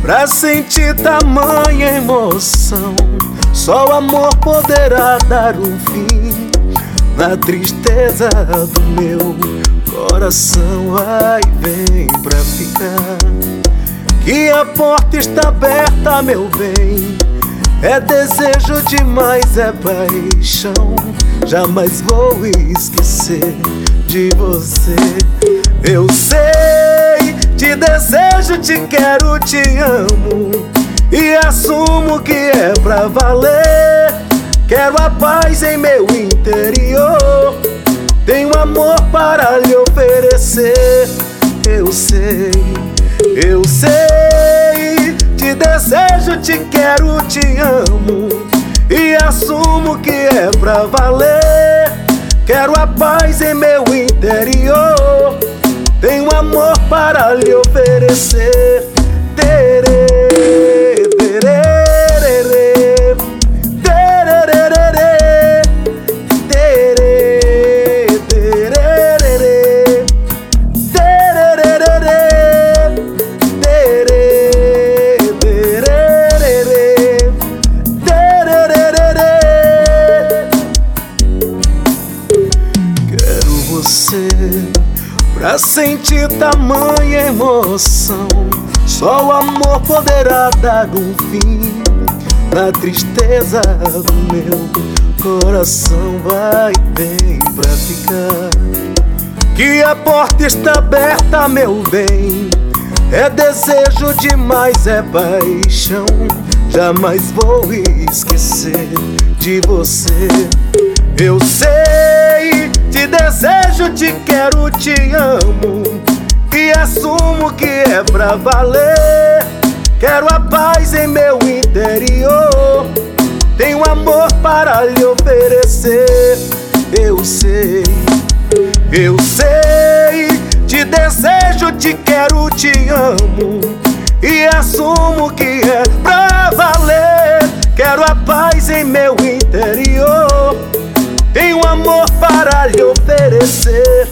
Pra sentir tamanha emoção, só o amor poderá dar um fim na tristeza do meu coração. Ai, vem pra ficar. Que a porta está aberta, meu bem. É desejo demais, é paixão. Jamais vou esquecer de você. Eu sei, te desejo, te quero, te amo. E assumo que é pra valer. Quero a paz em meu interior. Tenho amor para lhe oferecer. Eu sei, eu sei. Te desejo, te quero, te amo. E assumo que é pra valer. Quero a paz em meu interior. Tenho amor para lhe oferecer. Terê, terê, terê, terê, terê, terê, Quero você pra sentir tamanha emoção. Só o amor poderá dar um fim na tristeza do meu coração. Vai bem pra ficar. Que a porta está aberta, meu bem. É desejo demais, é paixão. Jamais vou esquecer de você. Eu sei, te desejo, te quero, te amo. E assumo que é pra valer. Quero a paz em meu interior. Tenho amor para lhe oferecer. Eu sei, eu sei. Te desejo, te quero, te amo. E assumo que é pra valer. Quero a paz em meu para lhe oferecer.